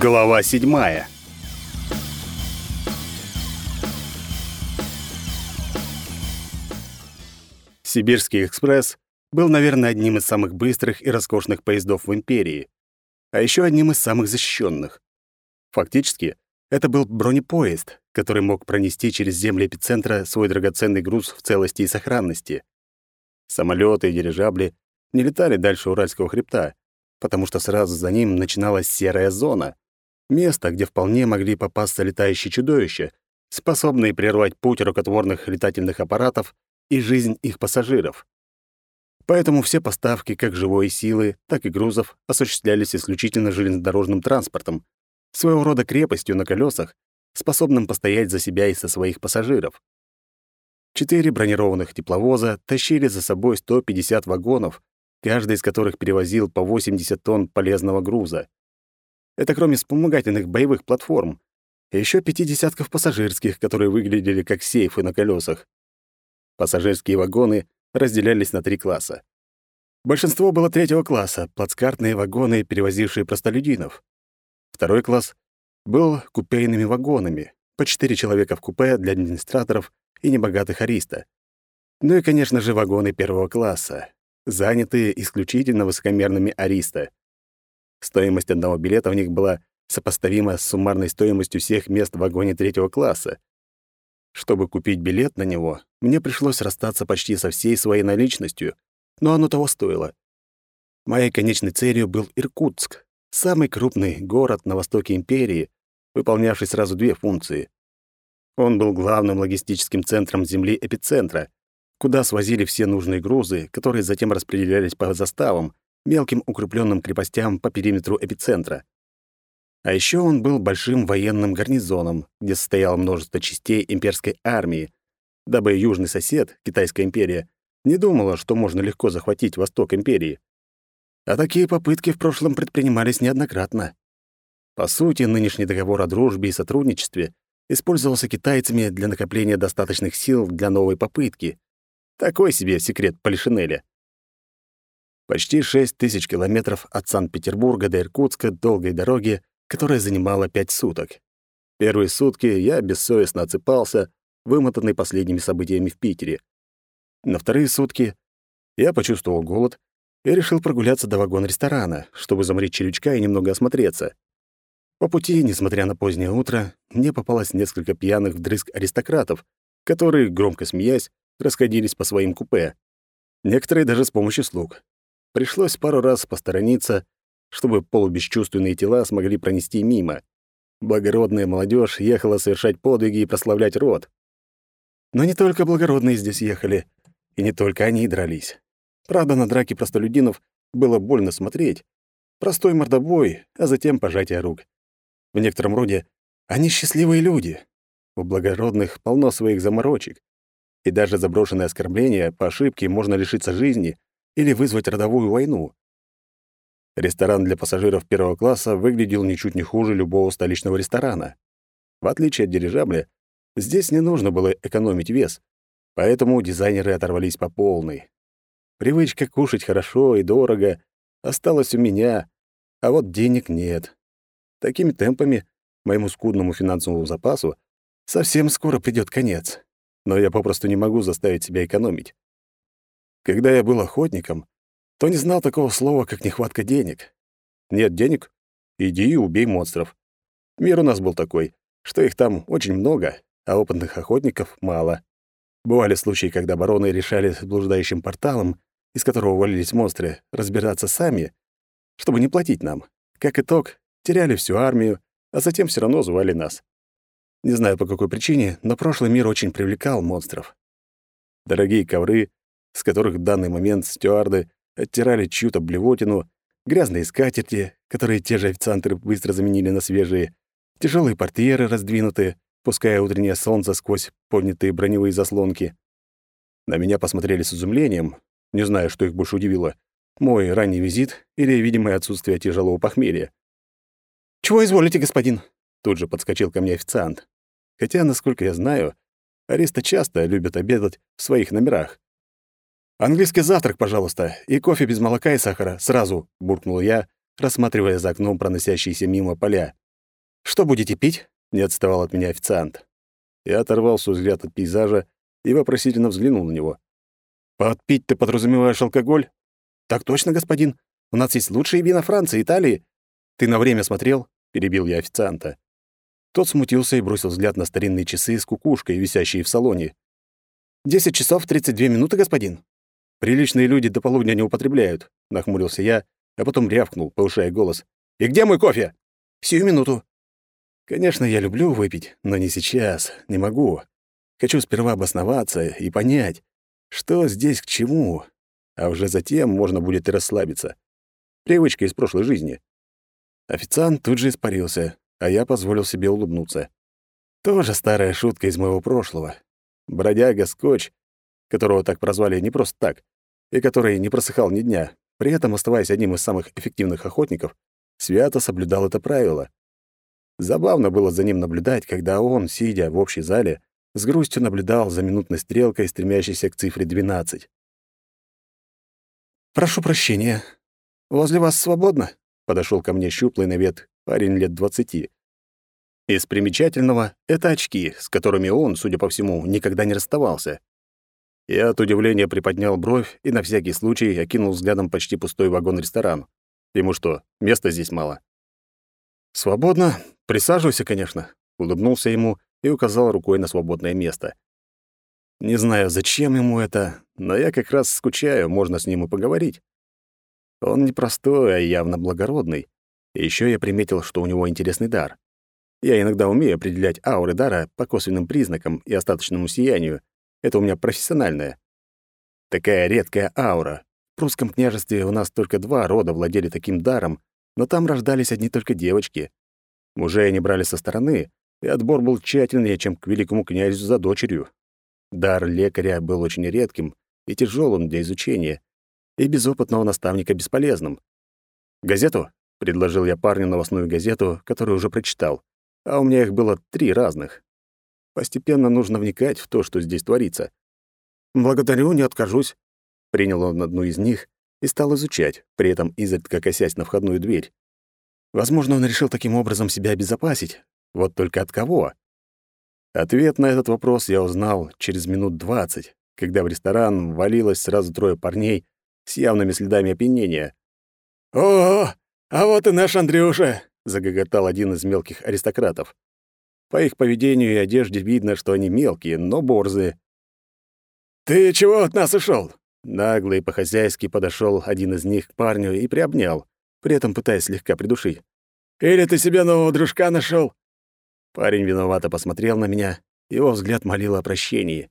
Глава седьмая. Сибирский экспресс был, наверное, одним из самых быстрых и роскошных поездов в империи, а еще одним из самых защищенных. Фактически, это был бронепоезд, который мог пронести через земли эпицентра свой драгоценный груз в целости и сохранности. Самолеты и дирижабли не летали дальше Уральского хребта, потому что сразу за ним начиналась серая зона, место, где вполне могли попасться летающие чудовища, способные прервать путь рукотворных летательных аппаратов и жизнь их пассажиров. Поэтому все поставки как живой силы, так и грузов осуществлялись исключительно железнодорожным транспортом, своего рода крепостью на колесах, способным постоять за себя и со своих пассажиров. Четыре бронированных тепловоза тащили за собой 150 вагонов, каждый из которых перевозил по 80 тонн полезного груза. Это кроме вспомогательных боевых платформ, и еще пяти десятков пассажирских, которые выглядели как сейфы на колесах. Пассажирские вагоны разделялись на три класса. Большинство было третьего класса, плацкартные вагоны, перевозившие простолюдинов. Второй класс был купейными вагонами, по четыре человека в купе для администраторов и небогатых ариста. Ну и, конечно же, вагоны первого класса, занятые исключительно высокомерными ариста. Стоимость одного билета в них была сопоставима с суммарной стоимостью всех мест в вагоне третьего класса. Чтобы купить билет на него, мне пришлось расстаться почти со всей своей наличностью, но оно того стоило. Моей конечной целью был Иркутск, самый крупный город на востоке империи, выполнявший сразу две функции. Он был главным логистическим центром Земли эпицентра, куда свозили все нужные грузы, которые затем распределялись по заставам, мелким укрепленным крепостям по периметру эпицентра. А еще он был большим военным гарнизоном, где состояло множество частей имперской армии, дабы южный сосед, Китайская империя, не думала, что можно легко захватить восток империи. А такие попытки в прошлом предпринимались неоднократно. По сути, нынешний договор о дружбе и сотрудничестве использовался китайцами для накопления достаточных сил для новой попытки. Такой себе секрет Полишинеля. Почти 6 тысяч километров от Санкт-Петербурга до Иркутска долгой дороги, которая занимала пять суток. Первые сутки я бессовестно отсыпался, вымотанный последними событиями в Питере. На вторые сутки я почувствовал голод и решил прогуляться до вагона-ресторана, чтобы заморить червячка и немного осмотреться. По пути, несмотря на позднее утро, мне попалось несколько пьяных вдрызг аристократов, которые, громко смеясь, расходились по своим купе. Некоторые даже с помощью слуг. Пришлось пару раз посторониться, чтобы полубесчувственные тела смогли пронести мимо. Благородная молодежь ехала совершать подвиги и прославлять род. Но не только благородные здесь ехали, и не только они дрались. Правда, на драки простолюдинов было больно смотреть. Простой мордобой, а затем пожатие рук. В некотором роде они счастливые люди. У благородных полно своих заморочек. И даже заброшенное оскорбление по ошибке можно лишиться жизни или вызвать родовую войну. Ресторан для пассажиров первого класса выглядел ничуть не хуже любого столичного ресторана. В отличие от дирижабля, здесь не нужно было экономить вес, поэтому дизайнеры оторвались по полной. Привычка кушать хорошо и дорого осталась у меня, а вот денег нет. Такими темпами моему скудному финансовому запасу совсем скоро придёт конец. Но я попросту не могу заставить себя экономить. Когда я был охотником, то не знал такого слова, как нехватка денег. Нет денег? Иди и убей монстров. Мир у нас был такой, что их там очень много, а опытных охотников мало. Бывали случаи, когда бароны решали с блуждающим порталом из которого валились монстры, разбираться сами, чтобы не платить нам. Как итог, теряли всю армию, а затем все равно звали нас. Не знаю по какой причине, но прошлый мир очень привлекал монстров. Дорогие ковры, с которых в данный момент стюарды оттирали чью-то блевотину, грязные скатерти, которые те же официанты быстро заменили на свежие, тяжелые портьеры раздвинутые, пуская утреннее солнце сквозь поднятые броневые заслонки. На меня посмотрели с изумлением, не знаю, что их больше удивило. Мой ранний визит или видимое отсутствие тяжелого похмелья. «Чего изволите, господин?» Тут же подскочил ко мне официант. Хотя, насколько я знаю, аристы часто любят обедать в своих номерах. «Английский завтрак, пожалуйста, и кофе без молока и сахара, сразу», — буркнул я, рассматривая за окном проносящиеся мимо поля. «Что будете пить?» — не отставал от меня официант. Я оторвал свой взгляд от пейзажа и вопросительно взглянул на него. «Под пить ты подразумеваешь алкоголь?» «Так точно, господин. У нас есть лучшие вина Франции, Италии». «Ты на время смотрел?» — перебил я официанта. Тот смутился и бросил взгляд на старинные часы с кукушкой, висящие в салоне. «Десять часов тридцать две минуты, господин». «Приличные люди до полудня не употребляют», — нахмурился я, а потом рявкнул, повышая голос. «И где мой кофе?» «Сию минуту». Конечно, я люблю выпить, но не сейчас, не могу. Хочу сперва обосноваться и понять, что здесь к чему, а уже затем можно будет и расслабиться. Привычка из прошлой жизни. Официант тут же испарился, а я позволил себе улыбнуться. Тоже старая шутка из моего прошлого. Бродяга Скотч, которого так прозвали не просто так, и который не просыхал ни дня, при этом оставаясь одним из самых эффективных охотников, свято соблюдал это правило. Забавно было за ним наблюдать, когда он, сидя в общей зале, с грустью наблюдал за минутной стрелкой, стремящейся к цифре 12. «Прошу прощения. Возле вас свободно?» — подошел ко мне щуплый на парень лет двадцати. Из примечательного — это очки, с которыми он, судя по всему, никогда не расставался. Я от удивления приподнял бровь и на всякий случай окинул взглядом почти пустой вагон-ресторан. Ему что, места здесь мало? «Свободно. Присаживайся, конечно», — улыбнулся ему и указал рукой на свободное место. Не знаю, зачем ему это, но я как раз скучаю, можно с ним и поговорить. Он не простой, а явно благородный. И ещё я приметил, что у него интересный дар. Я иногда умею определять ауры дара по косвенным признакам и остаточному сиянию. Это у меня профессиональное. Такая редкая аура. В прусском княжестве у нас только два рода владели таким даром, но там рождались одни только девочки. Мужей они брали со стороны, и отбор был тщательнее, чем к великому князю за дочерью. Дар лекаря был очень редким и тяжелым для изучения, и без опытного наставника бесполезным. «Газету?» — предложил я парню новостную газету, которую уже прочитал, а у меня их было три разных. Постепенно нужно вникать в то, что здесь творится. «Благодарю, не откажусь», — принял он одну из них и стал изучать, при этом изредка косясь на входную дверь. Возможно, он решил таким образом себя обезопасить. Вот только от кого? Ответ на этот вопрос я узнал через минут двадцать, когда в ресторан валилось сразу трое парней с явными следами опьянения. «О, а вот и наш Андрюша!» — загоготал один из мелких аристократов. По их поведению и одежде видно, что они мелкие, но борзые. «Ты чего от нас ушел? Нагло и по-хозяйски подошел один из них к парню и приобнял, при этом пытаясь слегка придушить. «Или ты себе нового дружка нашел? Парень виновато посмотрел на меня, его взгляд молил о прощении.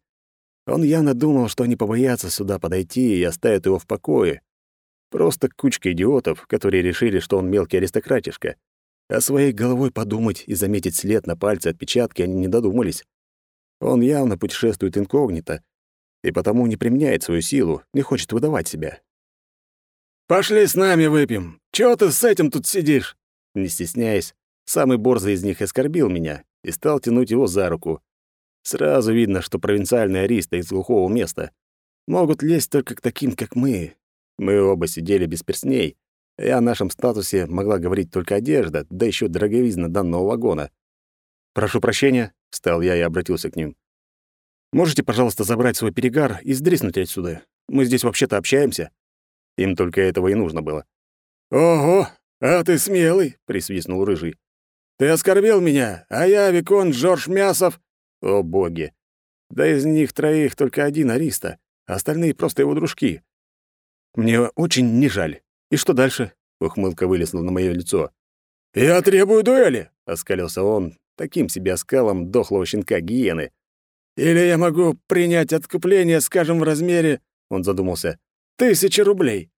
Он явно думал, что они побоятся сюда подойти и оставят его в покое. Просто кучка идиотов, которые решили, что он мелкий аристократишка. А своей головой подумать и заметить след на пальце отпечатки они не додумались. Он явно путешествует инкогнито, и потому не применяет свою силу, не хочет выдавать себя. «Пошли с нами выпьем! Чего ты с этим тут сидишь?» Не стесняясь, Самый борзый из них оскорбил меня и стал тянуть его за руку. Сразу видно, что провинциальные аристы из глухого места могут лезть только к таким, как мы. Мы оба сидели без перстней, и о нашем статусе могла говорить только одежда, да еще дороговизна данного вагона. «Прошу прощения», — встал я и обратился к ним. «Можете, пожалуйста, забрать свой перегар и сдриснуть отсюда? Мы здесь вообще-то общаемся». Им только этого и нужно было. «Ого, а ты смелый!» — присвистнул Рыжий. Ты оскорбил меня, а я Викон Жорж Мясов. О, боги! Да из них троих только один Ариста, а остальные просто его дружки. Мне очень не жаль. И что дальше? Ухмылка вылезла на мое лицо. «Я требую дуэли!» — оскалился он, таким себе оскалом дохлого щенка гиены. «Или я могу принять откупление, скажем, в размере...» — он задумался. «Тысячи рублей!»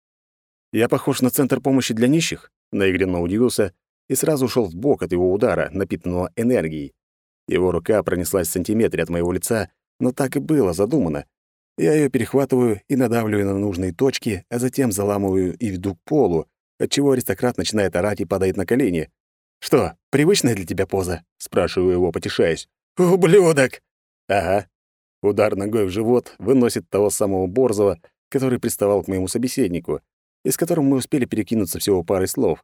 «Я похож на центр помощи для нищих?» — наигранно удивился и сразу ушел в бок от его удара, напитанного энергией. Его рука пронеслась в сантиметре от моего лица, но так и было задумано. Я ее перехватываю и надавливаю на нужные точки, а затем заламываю и веду к полу, отчего аристократ начинает орать и падает на колени. «Что, привычная для тебя поза?» — спрашиваю его, потешаясь. «Ублюдок!» «Ага». Удар ногой в живот выносит того самого Борзова, который приставал к моему собеседнику, и с которым мы успели перекинуться всего парой слов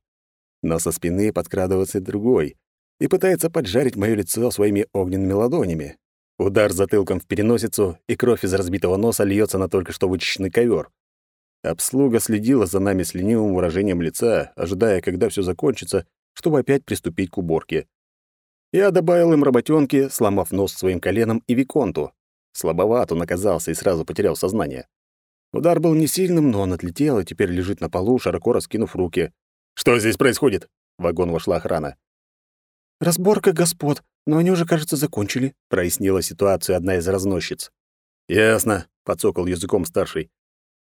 но со спины подкрадывается другой, и пытается поджарить моё лицо своими огненными ладонями. Удар затылком в переносицу, и кровь из разбитого носа льется на только что вычищенный ковер. Обслуга следила за нами с ленивым выражением лица, ожидая, когда все закончится, чтобы опять приступить к уборке. Я добавил им работенки, сломав нос своим коленом и виконту. Слабоват он оказался и сразу потерял сознание. Удар был не сильным, но он отлетел и теперь лежит на полу, широко раскинув руки. «Что здесь происходит?» В вагон вошла охрана. «Разборка господ, но они уже, кажется, закончили», — прояснила ситуацию одна из разносчиц. «Ясно», — подсокал языком старший.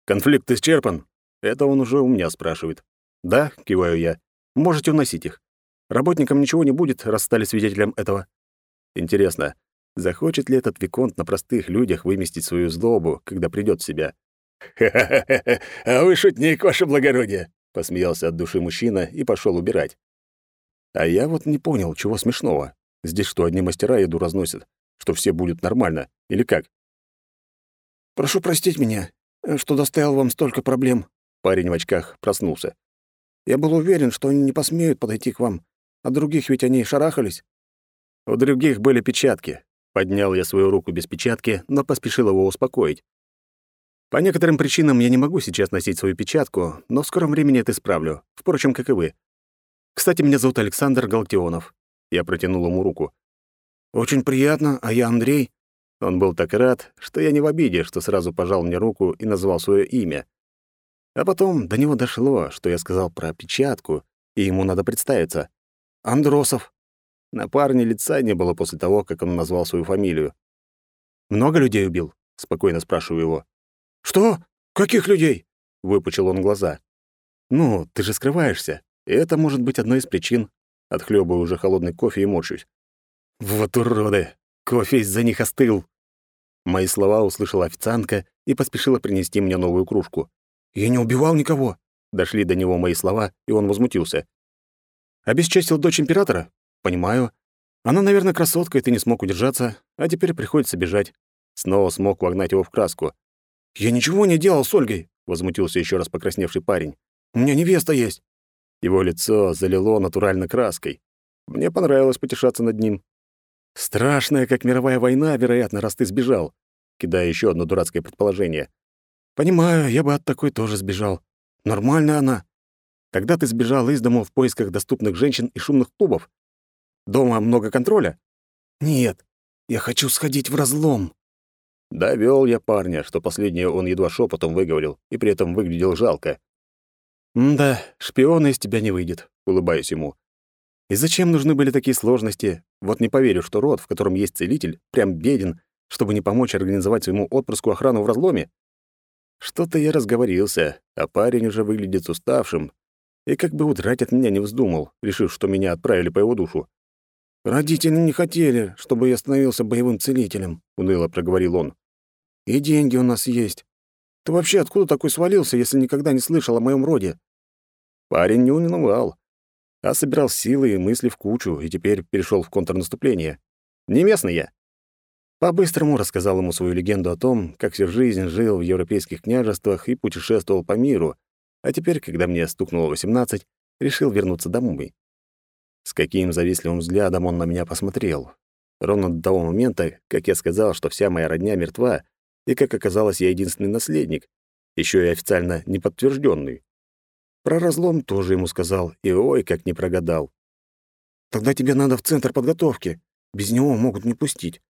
«Конфликт исчерпан?» Это он уже у меня спрашивает. «Да», — киваю я. «Можете уносить их. Работникам ничего не будет, раз стали свидетелем этого». Интересно, захочет ли этот Виконт на простых людях выместить свою злобу, когда придёт в себя? «Ха-ха-ха! А вы шутник, ваше благородие!» — посмеялся от души мужчина и пошёл убирать. А я вот не понял, чего смешного. Здесь что, одни мастера еду разносят? Что все будет нормально? Или как? «Прошу простить меня, что доставил вам столько проблем». Парень в очках проснулся. «Я был уверен, что они не посмеют подойти к вам. А других ведь они шарахались». «У других были печатки». Поднял я свою руку без печатки, но поспешил его успокоить. По некоторым причинам я не могу сейчас носить свою печатку, но в скором времени это исправлю. Впрочем, как и вы. Кстати, меня зовут Александр Галактионов. Я протянул ему руку. Очень приятно, а я Андрей. Он был так рад, что я не в обиде, что сразу пожал мне руку и назвал свое имя. А потом до него дошло, что я сказал про печатку, и ему надо представиться. Андросов. На парне лица не было после того, как он назвал свою фамилию. «Много людей убил?» — спокойно спрашиваю его. «Что? Каких людей?» — выпучил он глаза. «Ну, ты же скрываешься. И это может быть одной из причин. Отхлебываю уже холодный кофе и морщусь. Вот уроды! Кофе из-за них остыл. Мои слова услышала официантка и поспешила принести мне новую кружку. «Я не убивал никого!» Дошли до него мои слова, и он возмутился. «Обесчестил дочь императора? Понимаю. Она, наверное, красотка, и ты не смог удержаться, а теперь приходится бежать». Снова смог вогнать его в краску. «Я ничего не делал с Ольгой!» — возмутился еще раз покрасневший парень. «У меня невеста есть!» Его лицо залило натурально краской. Мне понравилось потешаться над ним. Страшная, как мировая война, вероятно, раз ты сбежал. Кидая еще одно дурацкое предположение. Понимаю, я бы от такой тоже сбежал. Нормальная она. Когда ты сбежал из дома в поисках доступных женщин и шумных клубов? Дома много контроля? Нет, я хочу сходить в разлом. Довел я парня, что последнее он едва шепотом выговорил, и при этом выглядел жалко. «Да, шпиона из тебя не выйдет», — улыбаюсь ему. «И зачем нужны были такие сложности? Вот не поверю, что род, в котором есть целитель, прям беден, чтобы не помочь организовать своему отпрыску охрану в разломе. Что-то я разговорился, а парень уже выглядит уставшим, и как бы удрать от меня не вздумал, решив, что меня отправили по его душу. «Родители не хотели, чтобы я становился боевым целителем», — уныло проговорил он. «И деньги у нас есть. Ты вообще откуда такой свалился, если никогда не слышал о моем роде?» Парень не унывал, а собирал силы и мысли в кучу, и теперь перешел в контрнаступление. Не местный я. По-быстрому рассказал ему свою легенду о том, как всю жизнь жил в европейских княжествах и путешествовал по миру, а теперь, когда мне стукнуло 18, решил вернуться домой. С каким завистливым взглядом он на меня посмотрел. Ровно до того момента, как я сказал, что вся моя родня мертва, и, как оказалось, я единственный наследник, еще и официально неподтвержденный. Про разлом тоже ему сказал, и ой, как не прогадал. «Тогда тебе надо в центр подготовки. Без него могут не пустить.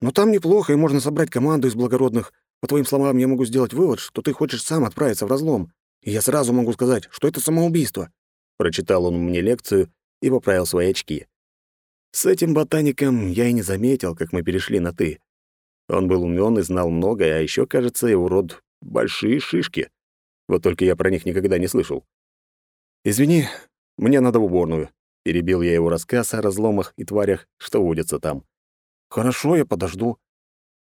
Но там неплохо, и можно собрать команду из благородных. По твоим словам, я могу сделать вывод, что ты хочешь сам отправиться в разлом. И я сразу могу сказать, что это самоубийство». Прочитал он мне лекцию и поправил свои очки. С этим ботаником я и не заметил, как мы перешли на «ты». Он был умён и знал многое, а ещё, кажется, его род — большие шишки. Вот только я про них никогда не слышал. «Извини, мне надо в уборную», — перебил я его рассказ о разломах и тварях, что водятся там. «Хорошо, я подожду».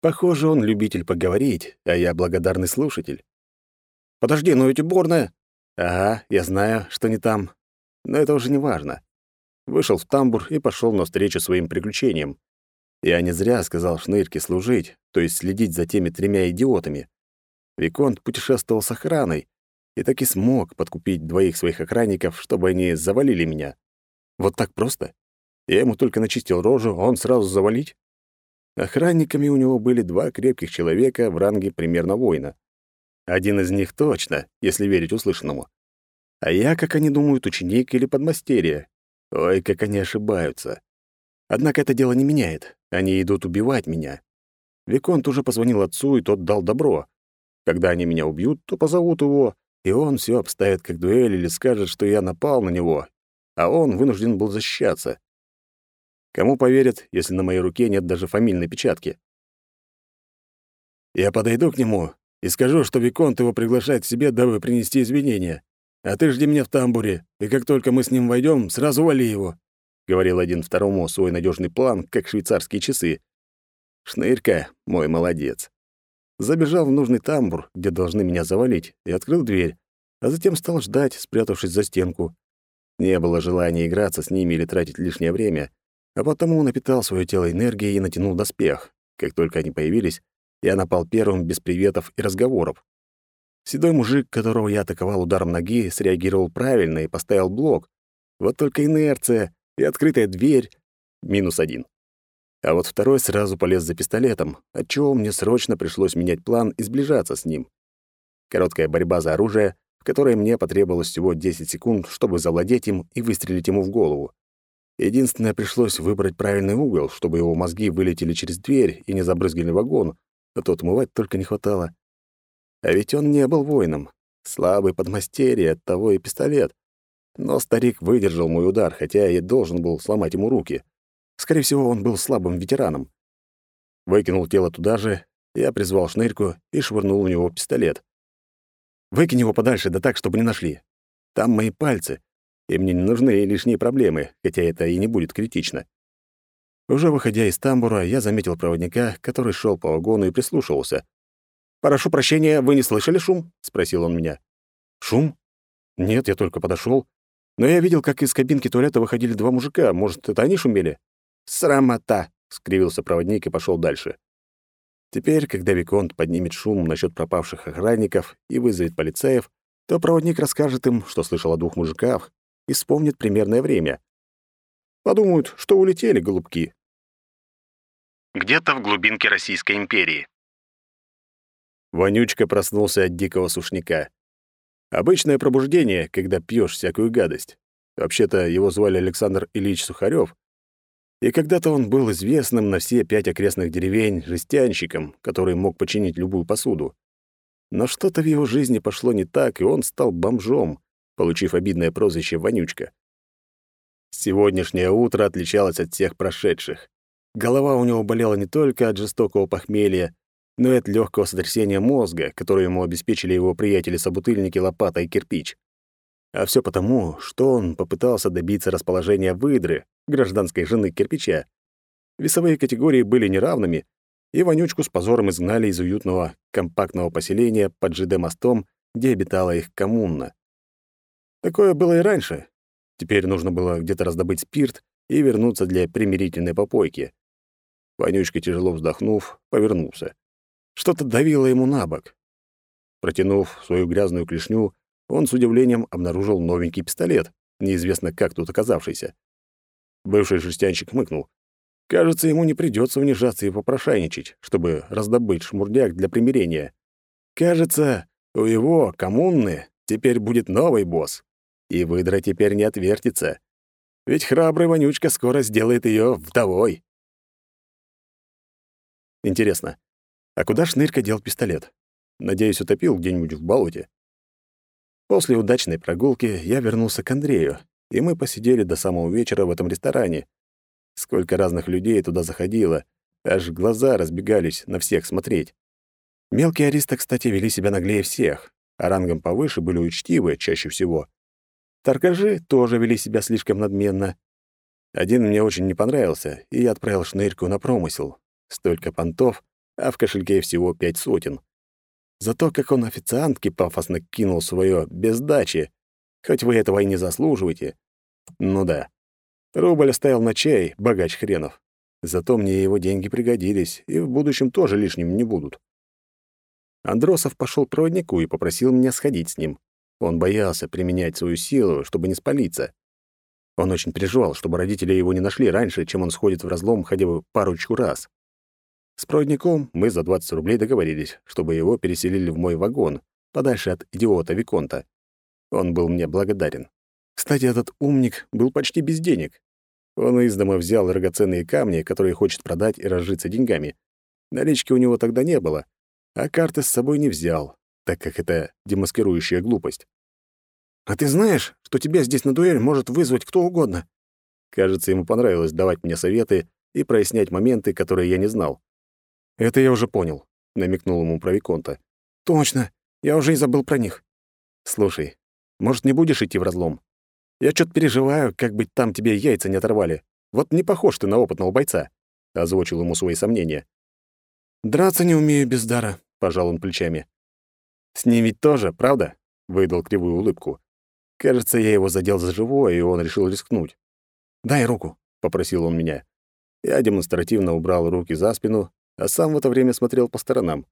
Похоже, он любитель поговорить, а я благодарный слушатель. «Подожди, но ведь уборная...» «Ага, я знаю, что не там. Но это уже не важно». Вышел в тамбур и пошёл навстречу своим приключениям. Я не зря сказал Шнырке служить, то есть следить за теми тремя идиотами. Виконт путешествовал с охраной и так и смог подкупить двоих своих охранников, чтобы они завалили меня. Вот так просто. Я ему только начистил рожу, а он сразу завалить? Охранниками у него были два крепких человека в ранге примерно воина. Один из них точно, если верить услышанному. А я, как они думают, ученик или подмастерье. Ой, как они ошибаются. Однако это дело не меняет. Они идут убивать меня. Виконт уже позвонил отцу, и тот дал добро. Когда они меня убьют, то позовут его, и он все обставит как дуэль или скажет, что я напал на него, а он вынужден был защищаться. Кому поверят, если на моей руке нет даже фамильной печатки? Я подойду к нему и скажу, что Виконт его приглашает к себе, дабы принести извинения. А ты жди меня в тамбуре, и как только мы с ним войдем, сразу вали его», — говорил один второму свой надежный план, как швейцарские часы. Шнырька, мой молодец. Забежал в нужный тамбур, где должны меня завалить, и открыл дверь, а затем стал ждать, спрятавшись за стенку. Не было желания играться с ними или тратить лишнее время, а потому напитал свое тело энергией и натянул доспех. Как только они появились, я напал первым без приветов и разговоров. Седой мужик, которого я атаковал ударом ноги, среагировал правильно и поставил блок. Вот только инерция и открытая дверь — минус один. А вот второй сразу полез за пистолетом, отчего мне срочно пришлось менять план и сближаться с ним. Короткая борьба за оружие, в которой мне потребовалось всего 10 секунд, чтобы завладеть им и выстрелить ему в голову. Единственное, пришлось выбрать правильный угол, чтобы его мозги вылетели через дверь и не забрызгали вагон, а то отмывать только не хватало. А ведь он не был воином. Слабый подмастерье, оттого и пистолет. Но старик выдержал мой удар, хотя и должен был сломать ему руки. Скорее всего, он был слабым ветераном. Выкинул тело туда же, я призвал шнырьку и швырнул в него пистолет. «Выкинь его подальше, да так, чтобы не нашли. Там мои пальцы, и мне не нужны лишние проблемы, хотя это и не будет критично». Уже выходя из тамбура, я заметил проводника, который шел по вагону и прислушивался. «Прошу прощения, вы не слышали шум?» — спросил он меня. «Шум? Нет, я только подошел. Но я видел, как из кабинки туалета выходили два мужика. Может, это они шумели?» «Срамота!» — скривился проводник и пошел дальше. Теперь, когда Виконт поднимет шум насчет пропавших охранников и вызовет полицаев, то проводник расскажет им, что слышал о двух мужиках, и вспомнит примерное время. Подумают, что улетели голубки. Где-то в глубинке Российской империи. Вонючка проснулся от дикого сушняка. Обычное пробуждение, когда пьешь всякую гадость. Вообще-то его звали Александр Ильич Сухарев, и когда-то он был известным на все пять окрестных деревень жестянщиком, который мог починить любую посуду. Но что-то в его жизни пошло не так, и он стал бомжом, получив обидное прозвище «Вонючка». Сегодняшнее утро отличалось от всех прошедших. Голова у него болела не только от жестокого похмелья, но и от легкого сотрясения мозга, которое ему обеспечили его приятели-собутыльники Лопата и Кирпич. А все потому, что он попытался добиться расположения выдры, гражданской жены Кирпича. Весовые категории были неравными, и Вонючку с позором изгнали из уютного компактного поселения под ЖД-мостом, где обитала их коммуна. Такое было и раньше. Теперь нужно было где-то раздобыть спирт и вернуться для примирительной попойки. Вонючка, тяжело вздохнув, повернулся. Что-то давило ему на бок. Протянув свою грязную клешню, он с удивлением обнаружил новенький пистолет, неизвестно как тут оказавшийся. Бывший жестянщик хмыкнул. Кажется, ему не придется унижаться и попрошайничать, чтобы раздобыть шмурдяк для примирения. Кажется, у его коммуны теперь будет новый босс, и выдра теперь не отвертится. Ведь храбрый вонючка скоро сделает ее вдовой. Интересно, а куда Шнырька дел пистолет? Надеюсь, утопил где-нибудь в болоте. После удачной прогулки я вернулся к Андрею, и мы посидели до самого вечера в этом ресторане. Сколько разных людей туда заходило, аж глаза разбегались на всех смотреть. Мелкие аристы, кстати, вели себя наглее всех, а рангом повыше были учтивы чаще всего. Торгажи тоже вели себя слишком надменно. Один мне очень не понравился, и я отправил шнырьку на промысел. Столько понтов, а в кошельке всего пять сотен. Зато как он официантке пафосно кинул свое без дачи. Хоть вы этого и не заслуживаете. Ну да. Рубль оставил на чай, богач хренов. Зато мне его деньги пригодились, и в будущем тоже лишним не будут. Андросов пошел к проводнику и попросил меня сходить с ним. Он боялся применять свою силу, чтобы не спалиться. Он очень переживал, чтобы родители его не нашли раньше, чем он сходит в разлом хотя бы парочку раз. С проводником мы за 20 рублей договорились, чтобы его переселили в мой вагон, подальше от идиота Виконта. Он был мне благодарен. Кстати, этот умник был почти без денег. Он из дома взял драгоценные камни, которые хочет продать и разжиться деньгами. Налички у него тогда не было, а карты с собой не взял, так как это демаскирующая глупость. «А ты знаешь, что тебя здесь на дуэль может вызвать кто угодно?» Кажется, ему понравилось давать мне советы и прояснять моменты, которые я не знал. «Это я уже понял», — намекнул ему про Виконта. «Точно. Я уже и забыл про них». «Слушай, может, не будешь идти в разлом? Я что-то переживаю, как быть там тебе яйца не оторвали. Вот не похож ты на опытного бойца», — озвучил ему свои сомнения. «Драться не умею без дара», — пожал он плечами. «С ним ведь тоже, правда?» — выдал кривую улыбку. Кажется, я его задел за живое, и он решил рискнуть. «Дай руку», — попросил он меня. Я демонстративно убрал руки за спину, а сам в это время смотрел по сторонам.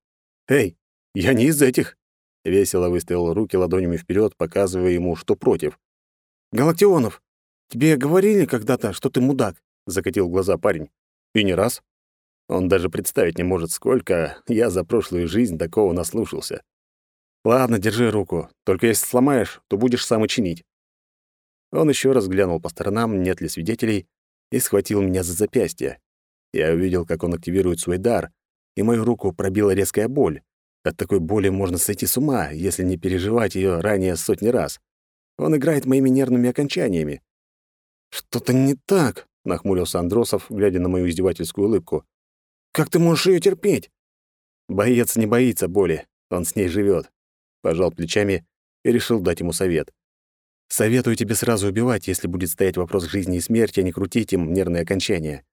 «Эй, я не из этих!» Весело выставил руки ладонями вперед, показывая ему, что против. «Галактионов, тебе говорили когда-то, что ты мудак?» — закатил глаза парень. «И не раз. Он даже представить не может, сколько я за прошлую жизнь такого наслушался. Ладно, держи руку. Только если сломаешь, то будешь сам учинить. Он еще раз глянул по сторонам, нет ли свидетелей, и схватил меня за запястье. Я увидел, как он активирует свой дар, и мою руку пробила резкая боль. От такой боли можно сойти с ума, если не переживать ее ранее сотни раз. Он играет моими нервными окончаниями. «Что-то не так», — нахмурился Андросов, глядя на мою издевательскую улыбку. «Как ты можешь ее терпеть?» «Боец не боится боли, он с ней живет. Пожал плечами и решил дать ему совет. «Советую тебе сразу убивать, если будет стоять вопрос жизни и смерти, а не крутить им нервные окончания.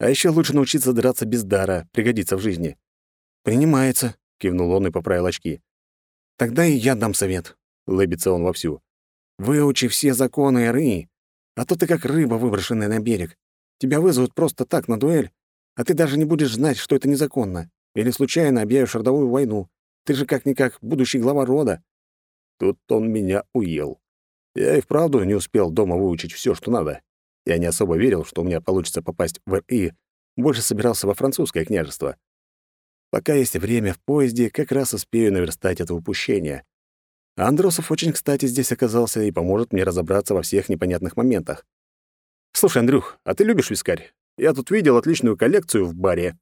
А еще лучше научиться драться без дара, пригодится в жизни». «Принимается», — кивнул он и поправил очки. «Тогда и я дам совет», — лыбится он вовсю. «Выучи все законы Эры, а то ты как рыба, выброшенная на берег. Тебя вызовут просто так на дуэль, а ты даже не будешь знать, что это незаконно, или случайно объявишь родовую войну. Ты же как-никак будущий глава рода». Тут он меня уел. Я и вправду не успел дома выучить все, что надо. Я не особо верил, что у меня получится попасть в РИ, больше собирался во французское княжество. Пока есть время в поезде, как раз успею наверстать это упущение. А Андросов очень кстати здесь оказался и поможет мне разобраться во всех непонятных моментах. «Слушай, Андрюх, а ты любишь вискарь? Я тут видел отличную коллекцию в баре».